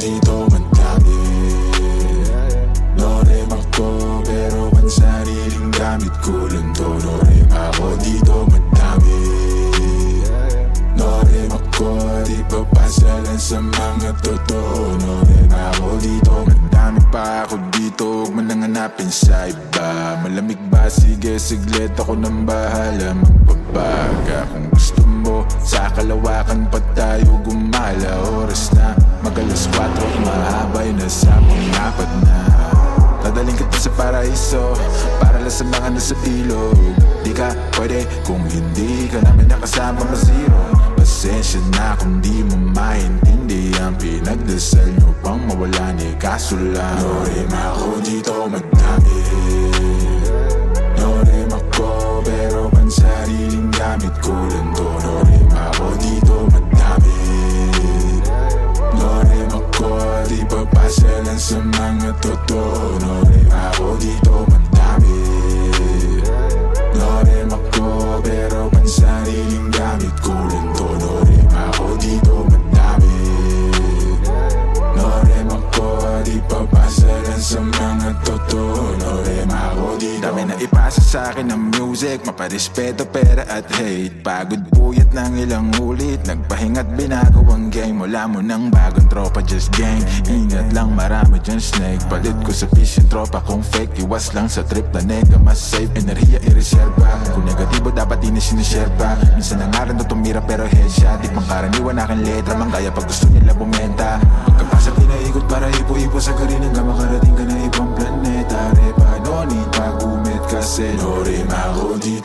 dito madami Norem ako pero ang sariling gamit ko lang to. Norem ako dito madami Norem ako di papasalan sa mga totoo. Norem ako dito madami pa ako dito. Huwag man lang hanapin sa iba. Malamig ba? Sige siglit ako ng bahala. Magbabaga kung gusto mo. Sa kalawakan pa tayo gumala paraiso Para lang sa mga nasa ilog Di ka pwede kung hindi ka namin nakasama ma-zero Pasensya na kung di mo maintindihan. Pinagdasal nyo pang mawala ni kaso lang. Norem sa akin ng music. Maparespeto pera at hate. Pagod puyat ng ilang ulit. Nagpahinga't binago ang game. Wala mo ng bagong tropa just gang Ingat lang marami dyan snake. Palit ko sa fish yung tropa kung fake. Iwas lang sa trip na nega mas safe. Enerhiya i-reserva Kung negatibo dapat di na pa Minsan na nga rin to tumira pero headshot. Di pang karaniwan aking letra. Manggaya pag gusto nila bumenta passer, nos démarrons dit